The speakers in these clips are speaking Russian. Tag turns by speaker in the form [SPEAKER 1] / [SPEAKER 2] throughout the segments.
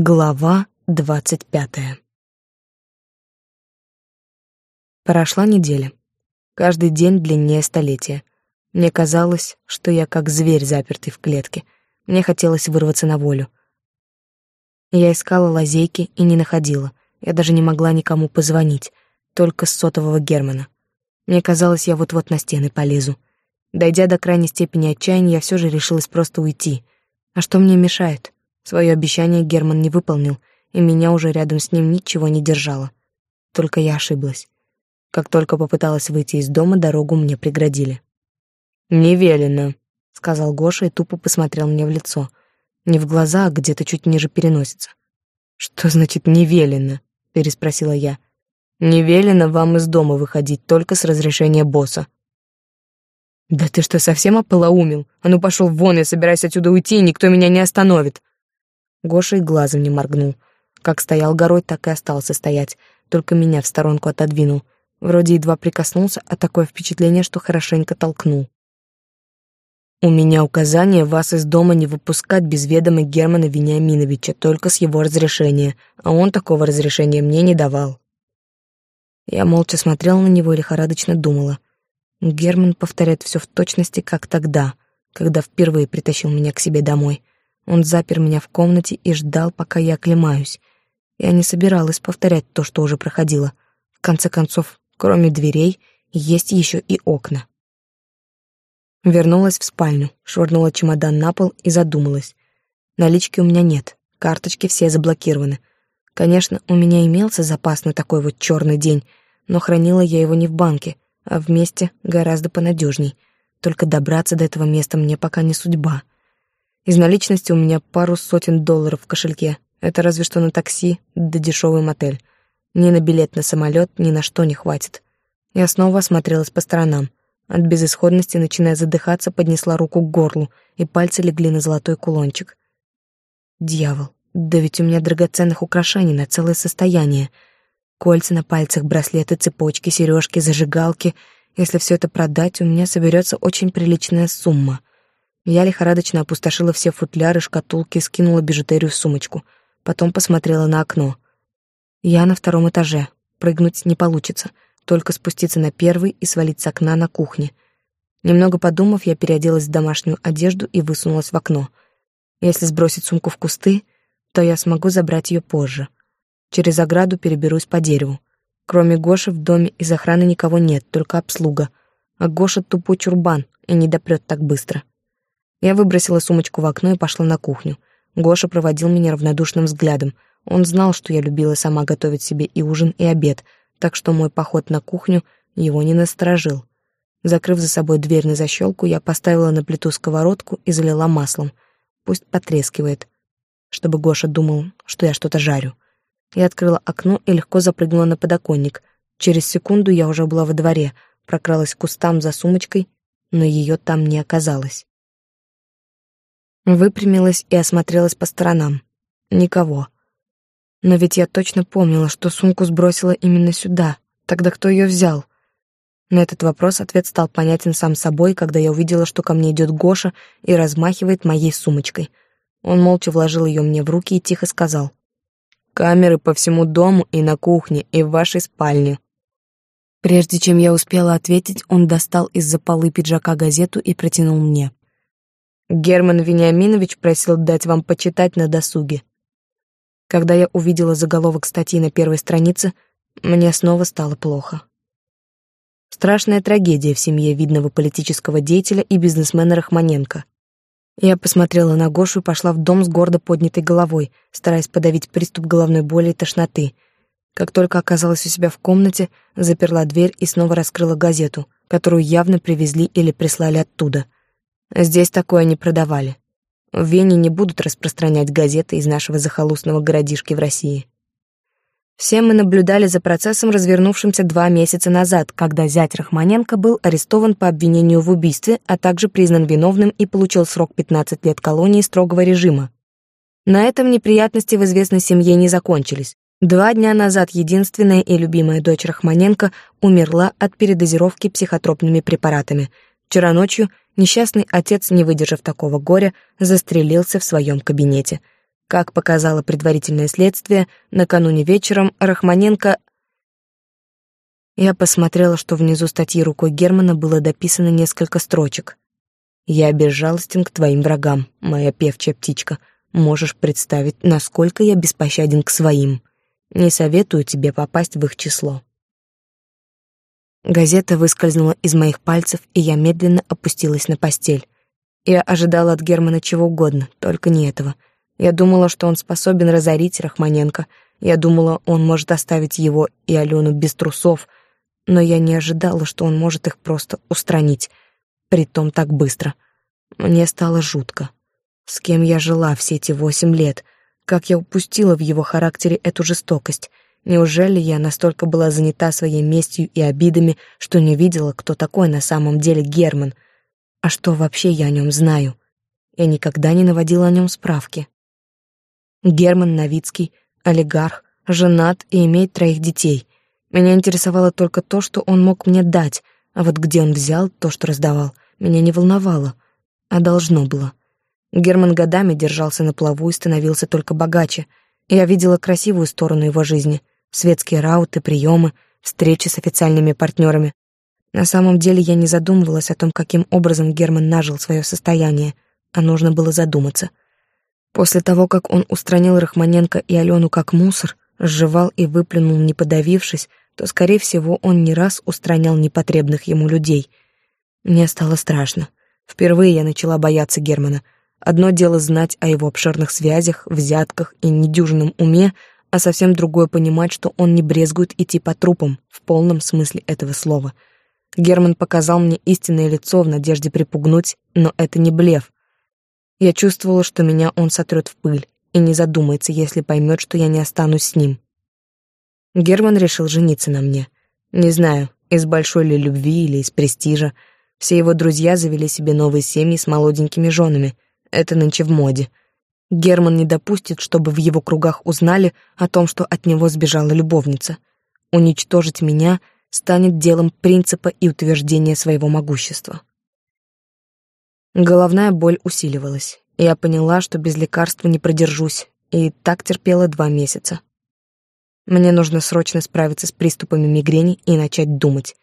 [SPEAKER 1] Глава двадцать пятая Прошла неделя. Каждый день длиннее столетия. Мне казалось, что я как зверь, запертый в клетке. Мне хотелось вырваться на волю. Я искала лазейки и не находила. Я даже не могла никому позвонить, только с сотового Германа. Мне казалось, я вот-вот на стены полезу. Дойдя до крайней степени отчаяния, я все же решилась просто уйти. А что мне мешает? Свое обещание Герман не выполнил, и меня уже рядом с ним ничего не держало. Только я ошиблась. Как только попыталась выйти из дома, дорогу мне преградили. «Не велено», — сказал Гоша и тупо посмотрел мне в лицо. Не в глаза, а где-то чуть ниже переносица. «Что значит «не велено»?» — переспросила я. «Не велено вам из дома выходить только с разрешения босса». «Да ты что, совсем ополоумил? А ну пошел вон, я собираюсь отсюда уйти, и никто меня не остановит!» Гоша и глазом не моргнул. Как стоял горой, так и остался стоять, только меня в сторонку отодвинул. Вроде едва прикоснулся, а такое впечатление, что хорошенько толкнул. «У меня указание вас из дома не выпускать без ведома Германа Вениаминовича, только с его разрешения, а он такого разрешения мне не давал». Я молча смотрела на него и лихорадочно думала. Герман повторяет все в точности, как тогда, когда впервые притащил меня к себе домой. Он запер меня в комнате и ждал, пока я оклемаюсь. Я не собиралась повторять то, что уже проходило. В конце концов, кроме дверей, есть еще и окна. Вернулась в спальню, швырнула чемодан на пол и задумалась. Налички у меня нет, карточки все заблокированы. Конечно, у меня имелся запас на такой вот черный день, но хранила я его не в банке, а в месте гораздо понадежней. Только добраться до этого места мне пока не судьба. Из наличности у меня пару сотен долларов в кошельке. Это разве что на такси да дешевый мотель. Ни на билет на самолет, ни на что не хватит. Я снова осмотрелась по сторонам. От безысходности, начиная задыхаться, поднесла руку к горлу, и пальцы легли на золотой кулончик. Дьявол, да ведь у меня драгоценных украшений на целое состояние. Кольца на пальцах, браслеты, цепочки, сережки, зажигалки. Если все это продать, у меня соберется очень приличная сумма. Я лихорадочно опустошила все футляры, шкатулки, скинула бижутерию в сумочку. Потом посмотрела на окно. Я на втором этаже. Прыгнуть не получится. Только спуститься на первый и свалить с окна на кухне. Немного подумав, я переоделась в домашнюю одежду и высунулась в окно. Если сбросить сумку в кусты, то я смогу забрать ее позже. Через ограду переберусь по дереву. Кроме Гоши в доме из охраны никого нет, только обслуга. А Гоша тупой чурбан и не допрет так быстро. Я выбросила сумочку в окно и пошла на кухню. Гоша проводил меня равнодушным взглядом. Он знал, что я любила сама готовить себе и ужин, и обед, так что мой поход на кухню его не насторожил. Закрыв за собой дверь на защелку, я поставила на плиту сковородку и залила маслом. Пусть потрескивает, чтобы Гоша думал, что я что-то жарю. Я открыла окно и легко запрыгнула на подоконник. Через секунду я уже была во дворе, прокралась к кустам за сумочкой, но ее там не оказалось. Выпрямилась и осмотрелась по сторонам. Никого. Но ведь я точно помнила, что сумку сбросила именно сюда. Тогда кто ее взял? На этот вопрос ответ стал понятен сам собой, когда я увидела, что ко мне идет Гоша и размахивает моей сумочкой. Он молча вложил ее мне в руки и тихо сказал. «Камеры по всему дому и на кухне, и в вашей спальне». Прежде чем я успела ответить, он достал из-за полы пиджака газету и протянул мне. Герман Вениаминович просил дать вам почитать на досуге. Когда я увидела заголовок статьи на первой странице, мне снова стало плохо. Страшная трагедия в семье видного политического деятеля и бизнесмена Рахманенко. Я посмотрела на Гошу и пошла в дом с гордо поднятой головой, стараясь подавить приступ головной боли и тошноты. Как только оказалась у себя в комнате, заперла дверь и снова раскрыла газету, которую явно привезли или прислали оттуда — Здесь такое не продавали. В Вене не будут распространять газеты из нашего захолустного городишки в России. Все мы наблюдали за процессом, развернувшимся два месяца назад, когда зять Рахманенко был арестован по обвинению в убийстве, а также признан виновным и получил срок 15 лет колонии строгого режима. На этом неприятности в известной семье не закончились. Два дня назад единственная и любимая дочь Рахманенко умерла от передозировки психотропными препаратами. Вчера ночью Несчастный отец, не выдержав такого горя, застрелился в своем кабинете. Как показало предварительное следствие, накануне вечером Рахманенко... Я посмотрела, что внизу статьи рукой Германа было дописано несколько строчек. «Я безжалостен к твоим врагам, моя певчая птичка. Можешь представить, насколько я беспощаден к своим. Не советую тебе попасть в их число». Газета выскользнула из моих пальцев, и я медленно опустилась на постель. Я ожидала от Германа чего угодно, только не этого. Я думала, что он способен разорить Рахманенко. Я думала, он может оставить его и Алену без трусов, но я не ожидала, что он может их просто устранить, притом так быстро. Мне стало жутко. С кем я жила все эти восемь лет? Как я упустила в его характере эту жестокость? Неужели я настолько была занята своей местью и обидами, что не видела, кто такой на самом деле Герман? А что вообще я о нем знаю? Я никогда не наводила о нем справки. Герман Новицкий, олигарх, женат и имеет троих детей. Меня интересовало только то, что он мог мне дать, а вот где он взял то, что раздавал, меня не волновало, а должно было. Герман годами держался на плаву и становился только богаче. Я видела красивую сторону его жизни — светские рауты, приемы, встречи с официальными партнерами. На самом деле я не задумывалась о том, каким образом Герман нажил свое состояние, а нужно было задуматься. После того, как он устранил Рахманенко и Алену как мусор, сживал и выплюнул, не подавившись, то, скорее всего, он не раз устранял непотребных ему людей. Мне стало страшно. Впервые я начала бояться Германа. Одно дело знать о его обширных связях, взятках и недюжинном уме, а совсем другое понимать, что он не брезгует идти по трупам, в полном смысле этого слова. Герман показал мне истинное лицо в надежде припугнуть, но это не блеф. Я чувствовала, что меня он сотрет в пыль и не задумается, если поймет, что я не останусь с ним. Герман решил жениться на мне. Не знаю, из большой ли любви или из престижа. Все его друзья завели себе новые семьи с молоденькими женами. Это нынче в моде. Герман не допустит, чтобы в его кругах узнали о том, что от него сбежала любовница. Уничтожить меня станет делом принципа и утверждения своего могущества. Головная боль усиливалась. Я поняла, что без лекарства не продержусь, и так терпела два месяца. Мне нужно срочно справиться с приступами мигрени и начать думать.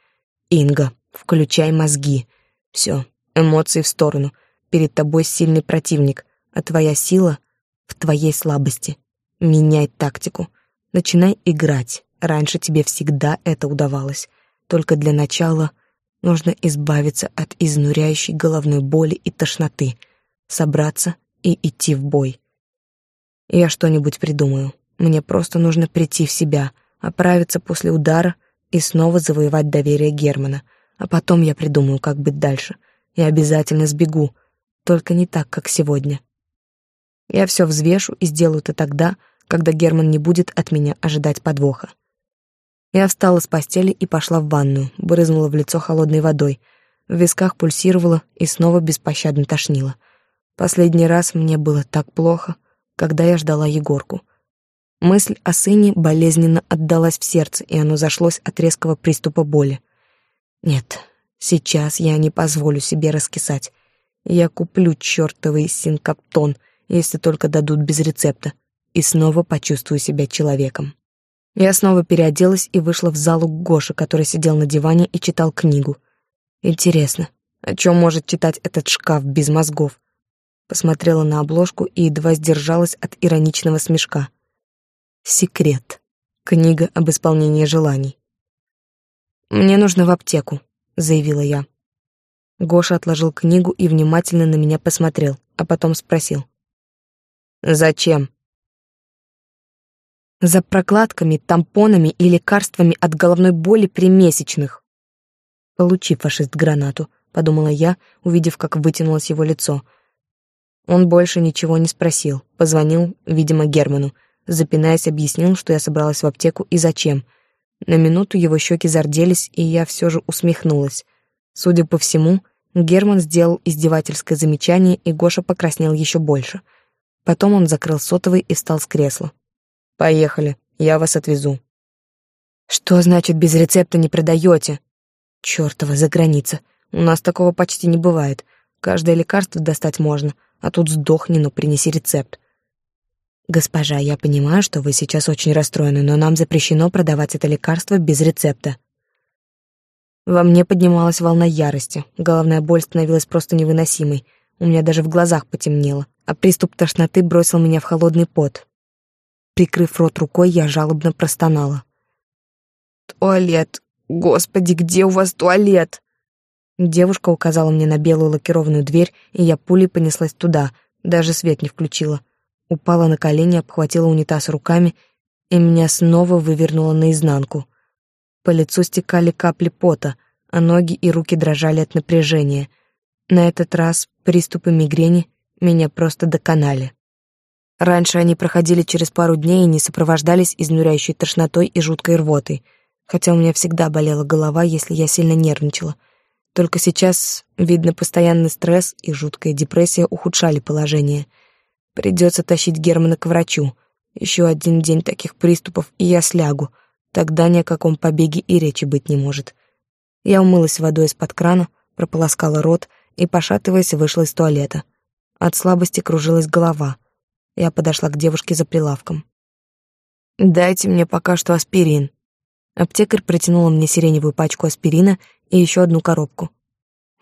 [SPEAKER 1] Инга, включай мозги. Все, эмоции в сторону. Перед тобой сильный противник — а твоя сила в твоей слабости. Меняй тактику. Начинай играть. Раньше тебе всегда это удавалось. Только для начала нужно избавиться от изнуряющей головной боли и тошноты, собраться и идти в бой. Я что-нибудь придумаю. Мне просто нужно прийти в себя, оправиться после удара и снова завоевать доверие Германа. А потом я придумаю, как быть дальше. Я обязательно сбегу, только не так, как сегодня. Я все взвешу и сделаю это тогда, когда Герман не будет от меня ожидать подвоха. Я встала с постели и пошла в ванную, брызнула в лицо холодной водой. В висках пульсировала и снова беспощадно тошнило. Последний раз мне было так плохо, когда я ждала Егорку. Мысль о сыне болезненно отдалась в сердце, и оно зашлось от резкого приступа боли. Нет, сейчас я не позволю себе раскисать. Я куплю чертовый синкаптон — если только дадут без рецепта, и снова почувствую себя человеком. Я снова переоделась и вышла в залу к Гоше, который сидел на диване и читал книгу. Интересно, о чем может читать этот шкаф без мозгов? Посмотрела на обложку и едва сдержалась от ироничного смешка. «Секрет. Книга об исполнении желаний». «Мне нужно в аптеку», — заявила я. Гоша отложил книгу и внимательно на меня посмотрел, а потом спросил. Зачем? За прокладками, тампонами и лекарствами от головной боли при месячных. Получи, фашист, гранату, подумала я, увидев, как вытянулось его лицо. Он больше ничего не спросил, позвонил, видимо, Герману, запинаясь, объяснил, что я собралась в аптеку и зачем. На минуту его щеки зарделись, и я все же усмехнулась. Судя по всему, Герман сделал издевательское замечание, и Гоша покраснел еще больше — Потом он закрыл сотовый и встал с кресла. «Поехали, я вас отвезу». «Что значит без рецепта не продаете?» «Чёртова заграница. У нас такого почти не бывает. Каждое лекарство достать можно, а тут сдохни, но принеси рецепт». «Госпожа, я понимаю, что вы сейчас очень расстроены, но нам запрещено продавать это лекарство без рецепта». Во мне поднималась волна ярости, головная боль становилась просто невыносимой, у меня даже в глазах потемнело, а приступ тошноты бросил меня в холодный пот. Прикрыв рот рукой, я жалобно простонала. «Туалет! Господи, где у вас туалет?» Девушка указала мне на белую лакированную дверь, и я пулей понеслась туда, даже свет не включила. Упала на колени, обхватила унитаз руками, и меня снова вывернуло наизнанку. По лицу стекали капли пота, а ноги и руки дрожали от напряжения. На этот раз приступы мигрени меня просто доконали. Раньше они проходили через пару дней и не сопровождались изнуряющей тошнотой и жуткой рвотой, хотя у меня всегда болела голова, если я сильно нервничала. Только сейчас, видно, постоянный стресс и жуткая депрессия ухудшали положение. Придется тащить Германа к врачу. Еще один день таких приступов, и я слягу — Тогда ни о каком побеге и речи быть не может. Я умылась водой из-под крана, прополоскала рот и, пошатываясь, вышла из туалета. От слабости кружилась голова. Я подошла к девушке за прилавком. «Дайте мне пока что аспирин». Аптекарь протянула мне сиреневую пачку аспирина и еще одну коробку.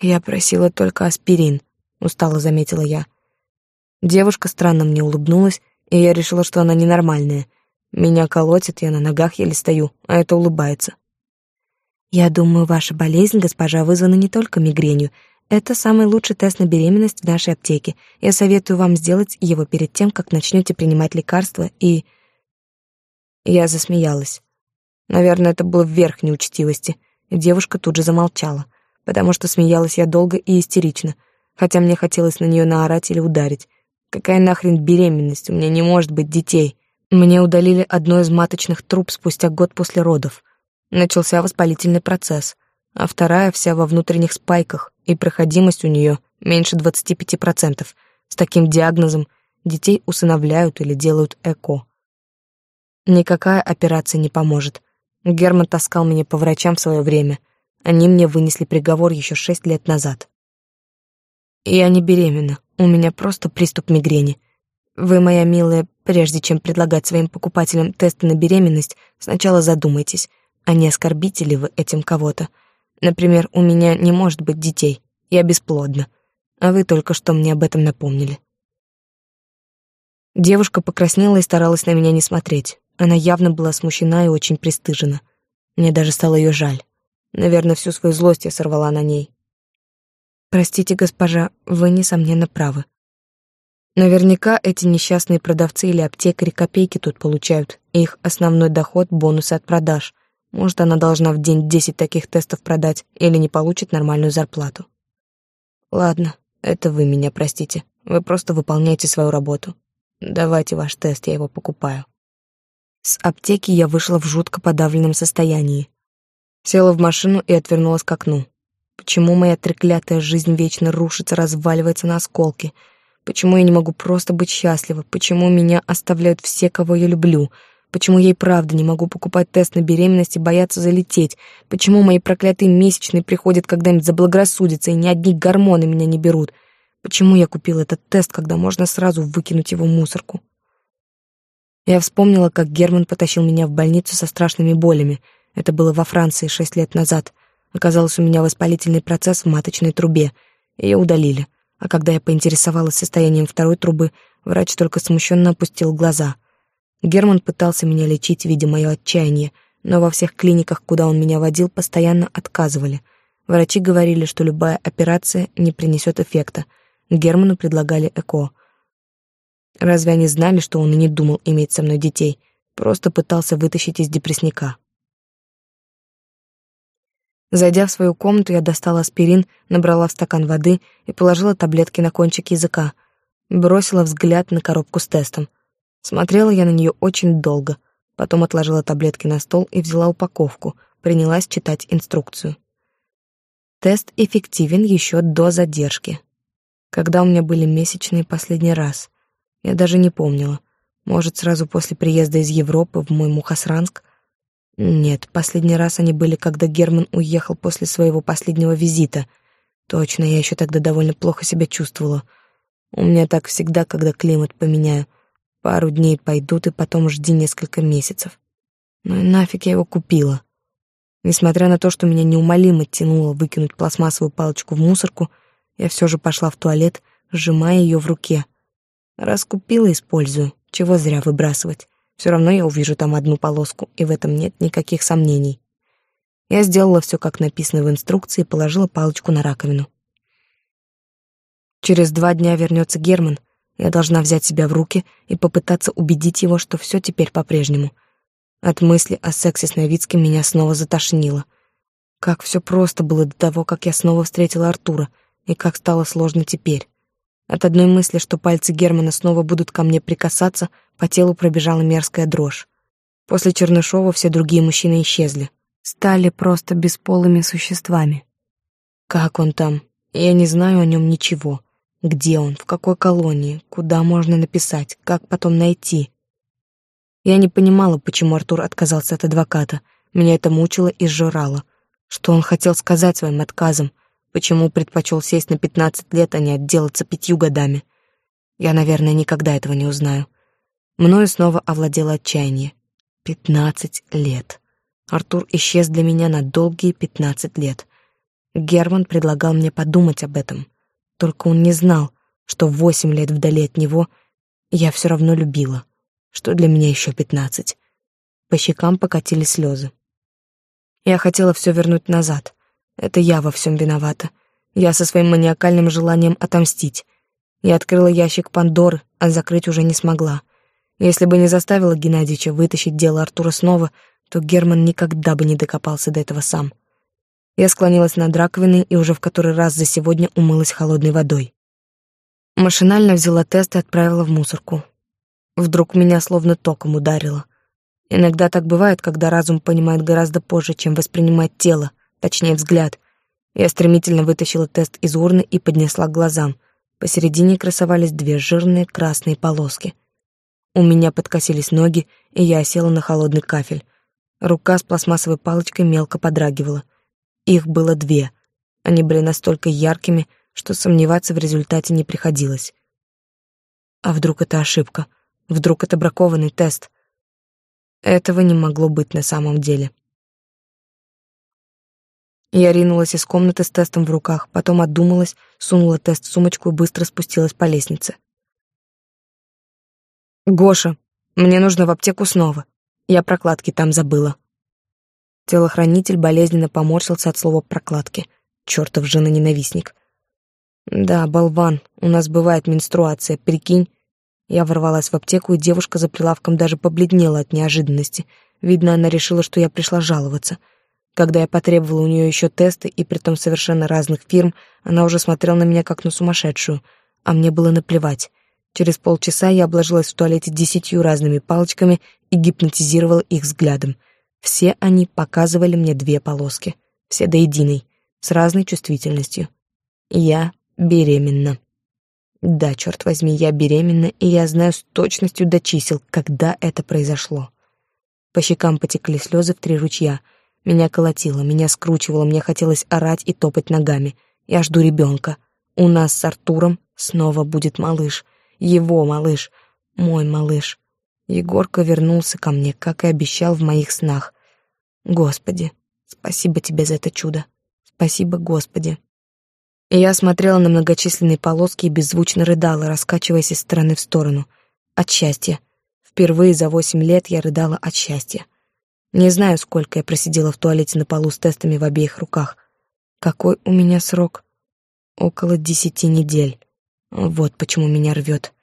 [SPEAKER 1] «Я просила только аспирин», — устало заметила я. Девушка странно мне улыбнулась, и я решила, что она ненормальная — меня колотит, я на ногах еле стою, а это улыбается. Я думаю, ваша болезнь, госпожа, вызвана не только мигренью. Это самый лучший тест на беременность в нашей аптеке. Я советую вам сделать его перед тем, как начнете принимать лекарства и... Я засмеялась. Наверное, это было вверх неучтивости. Девушка тут же замолчала, потому что смеялась я долго и истерично, хотя мне хотелось на нее наорать или ударить. Какая нахрен беременность? У меня не может быть детей. Мне удалили одно из маточных труб спустя год после родов. Начался воспалительный процесс, а вторая вся во внутренних спайках, и проходимость у нее меньше 25%. С таким диагнозом детей усыновляют или делают ЭКО. Никакая операция не поможет. Герман таскал меня по врачам в свое время. Они мне вынесли приговор еще шесть лет назад. Я не беременна, у меня просто приступ мигрени. Вы, моя милая, прежде чем предлагать своим покупателям тесты на беременность, сначала задумайтесь, а не оскорбите ли вы этим кого-то. Например, у меня не может быть детей, я бесплодна, а вы только что мне об этом напомнили. Девушка покраснела и старалась на меня не смотреть. Она явно была смущена и очень пристыжена. Мне даже стало ее жаль. Наверное, всю свою злость я сорвала на ней. «Простите, госпожа, вы, несомненно, правы. Наверняка эти несчастные продавцы или аптекари копейки тут получают, и их основной доход — бонусы от продаж. Может, она должна в день десять таких тестов продать или не получит нормальную зарплату. Ладно, это вы меня простите. Вы просто выполняете свою работу. Давайте ваш тест, я его покупаю. С аптеки я вышла в жутко подавленном состоянии. Села в машину и отвернулась к окну. Почему моя треклятая жизнь вечно рушится, разваливается на осколки — Почему я не могу просто быть счастлива? Почему меня оставляют все, кого я люблю? Почему я и правда не могу покупать тест на беременность и бояться залететь? Почему мои проклятые месячные приходят когда-нибудь заблагорассудиться, и ни одни гормоны меня не берут? Почему я купил этот тест, когда можно сразу выкинуть его в мусорку? Я вспомнила, как Герман потащил меня в больницу со страшными болями. Это было во Франции шесть лет назад. Оказалось, у меня воспалительный процесс в маточной трубе. Ее удалили а когда я поинтересовалась состоянием второй трубы, врач только смущенно опустил глаза. Герман пытался меня лечить, видя мое отчаяние, но во всех клиниках, куда он меня водил, постоянно отказывали. Врачи говорили, что любая операция не принесет эффекта. Герману предлагали ЭКО. Разве они знали, что он и не думал иметь со мной детей? Просто пытался вытащить из депрессника. Зайдя в свою комнату, я достала аспирин, набрала в стакан воды и положила таблетки на кончик языка. Бросила взгляд на коробку с тестом. Смотрела я на нее очень долго. Потом отложила таблетки на стол и взяла упаковку, принялась читать инструкцию. Тест эффективен еще до задержки. Когда у меня были месячные последний раз? Я даже не помнила. Может, сразу после приезда из Европы в мой Мухасранск — нет, последний раз они были, когда Герман уехал после своего последнего визита. Точно, я еще тогда довольно плохо себя чувствовала. У меня так всегда, когда климат поменяю. Пару дней пойдут, и потом жди несколько месяцев. Ну и нафиг я его купила. Несмотря на то, что меня неумолимо тянуло выкинуть пластмассовую палочку в мусорку, я все же пошла в туалет, сжимая ее в руке. Раз купила, использую. Чего зря выбрасывать. Все равно я увижу там одну полоску, и в этом нет никаких сомнений. Я сделала все, как написано в инструкции, и положила палочку на раковину. Через два дня вернется Герман. Я должна взять себя в руки и попытаться убедить его, что все теперь по-прежнему. От мысли о сексе с Новицким меня снова затошнило. Как все просто было до того, как я снова встретила Артура, и как стало сложно теперь. От одной мысли, что пальцы Германа снова будут ко мне прикасаться, по телу пробежала мерзкая дрожь. После Чернышова все другие мужчины исчезли. Стали просто бесполыми существами. Как он там? Я не знаю о нем ничего. Где он, в какой колонии, куда можно написать, как потом найти. Я не понимала, почему Артур отказался от адвоката. Меня это мучило и сжирало. Что он хотел сказать своим отказом? Почему предпочел сесть на пятнадцать лет, а не отделаться пятью годами? Я, наверное, никогда этого не узнаю. Мною снова овладело отчаяние. Пятнадцать лет. Артур исчез для меня на долгие пятнадцать лет. Герман предлагал мне подумать об этом. Только он не знал, что восемь лет вдали от него я все равно любила, что для меня еще пятнадцать. По щекам покатились слезы. Я хотела все вернуть назад. Это я во всем виновата. Я со своим маниакальным желанием отомстить. Я открыла ящик Пандоры, а закрыть уже не смогла. Если бы не заставила Геннадьевича вытащить дело Артура снова, то Герман никогда бы не докопался до этого сам. Я склонилась над раковиной и уже в который раз за сегодня умылась холодной водой. Машинально взяла тест и отправила в мусорку. Вдруг меня словно током ударило. Иногда так бывает, когда разум понимает гораздо позже, чем воспринимает тело, точнее взгляд. Я стремительно вытащила тест из урны и поднесла к глазам. Посередине красовались две жирные красные полоски. У меня подкосились ноги, и я осела на холодный кафель. Рука с пластмассовой палочкой мелко подрагивала. Их было две. Они были настолько яркими, что сомневаться в результате не приходилось. А вдруг это ошибка? Вдруг это бракованный тест? Этого не могло быть на самом деле. Я ринулась из комнаты с тестом в руках, потом отдумалась, сунула тест в сумочку и быстро спустилась по лестнице. «Гоша, мне нужно в аптеку снова. Я прокладки там забыла». Телохранитель болезненно поморщился от слова «прокладки». Чёртов жена-ненавистник. «Да, болван, у нас бывает менструация, прикинь». Я ворвалась в аптеку, и девушка за прилавком даже побледнела от неожиданности. Видно, она решила, что я пришла жаловаться. Когда я потребовала у нее еще тесты, и притом совершенно разных фирм, она уже смотрела на меня как на сумасшедшую, а мне было наплевать. Через полчаса я обложилась в туалете десятью разными палочками и гипнотизировала их взглядом — все они показывали мне две полоски, все до единой, с разной чувствительностью. Я беременна. Да, черт возьми, я беременна, и я знаю с точностью до чисел, когда это произошло. По щекам потекли слезы в три ручья. Меня колотило, меня скручивало, мне хотелось орать и топать ногами. Я жду ребенка. У нас с Артуром снова будет малыш. Его малыш. Мой малыш. Егорка вернулся ко мне, как и обещал в моих снах. Господи, спасибо тебе за это чудо. Спасибо, Господи. И я смотрела на многочисленные полоски и беззвучно рыдала, раскачиваясь из стороны в сторону. От счастья. Впервые за восемь лет я рыдала от счастья. Не знаю, сколько я просидела в туалете на полу с тестами в обеих руках. Какой у меня срок? Около десяти недель. Вот почему меня рвет.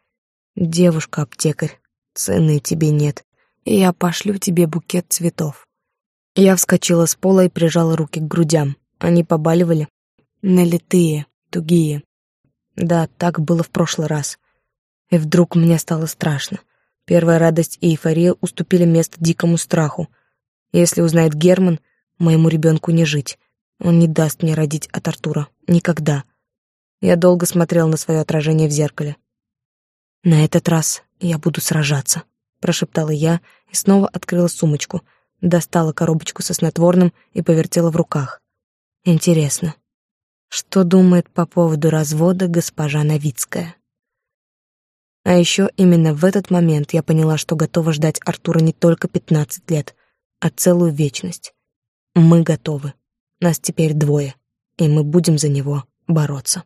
[SPEAKER 1] Девушка-аптекарь, цены тебе нет, и я пошлю тебе букет цветов. Я вскочила с пола и прижала руки к грудям. Они побаливали. Налитые, тугие. Да, так было в прошлый раз. И вдруг мне стало страшно. Первая радость и эйфория уступили место дикому страху. Если узнает Герман, моему ребенку не жить. Он не даст мне родить от Артура. Никогда. Я долго смотрел на свое отражение в зеркале. «На этот раз я буду сражаться», — прошептала я и снова открыла сумочку, достала коробочку со снотворным и повертела в руках. «Интересно, что думает по поводу развода госпожа Новицкая?» А еще именно в этот момент я поняла, что готова ждать Артура не только пятнадцать лет, а целую вечность. Мы готовы. Нас теперь двое, и мы будем за него бороться.